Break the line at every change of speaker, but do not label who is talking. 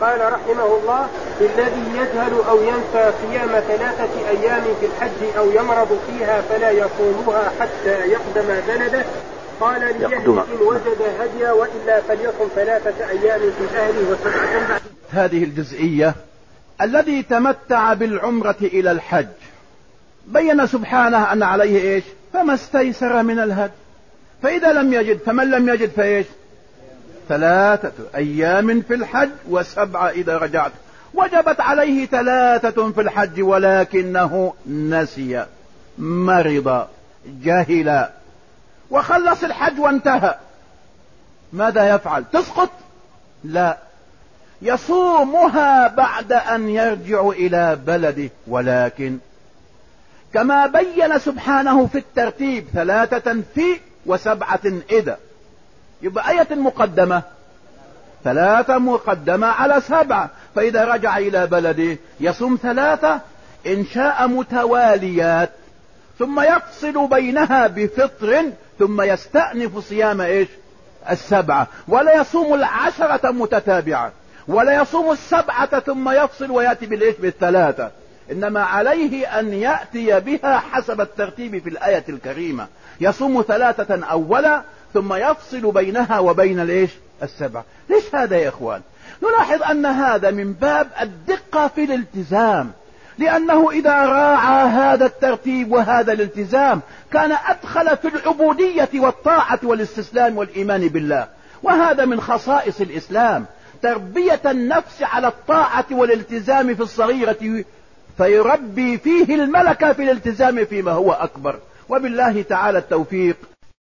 قال رحمه الله الذي يجهل أو ينسى صيام ثلاثة أيام في الحج أو يمرض فيها فلا يصومها حتى يقدم بلده. قال ليهدي إن وجد هديا وإلا فليصم ثلاثة أيام في أهله وسبعة بعد.
هذه الجزئية الذي تمتع بالعمرة إلى الحج. بين سبحانه أن عليه إيش؟ فما استيسر من الهدي. فإذا لم يجد فمن لم يجد فإيش؟ ثلاثة أيام في الحج وسبعة إذا رجعت. وجبت عليه ثلاثة في الحج ولكنه نسي مرض جهل. وخلص الحج وانتهى. ماذا يفعل؟ تسقط؟ لا. يصومها بعد أن يرجع إلى بلده ولكن كما بين سبحانه في الترتيب ثلاثة في وسبعة إذا. يبقى آية مقدمة. ثلاثة مقدمة على سبعة. فإذا رجع إلى بلده يصوم ثلاثة إن شاء متواليات. ثم يفصل بينها بفطر ثم يستأنف صيام إيش؟ السبعة. ولا يصوم العشرة متتابعة. ولا يصوم السبعة ثم يفصل ويأتي بالإيش؟ بالثلاثة. إنما عليه أن يأتي بها حسب الترتيب في الآية الكريمة. يصوم ثلاثة أولا ثم يفصل بينها وبين الإيش؟ السبعة ليش هذا يا إخوان؟ نلاحظ أن هذا من باب الدقة في الالتزام. لأنه إذا راعى هذا الترتيب وهذا الالتزام كان أدخل في العبودية والطاعة والاستسلام والإيمان بالله. وهذا من خصائص الإسلام. تربية النفس على الطاعة والالتزام في الصغيرة فيربي فيه الملكة في الالتزام فيما هو أكبر. وبالله تعالى التوفيق.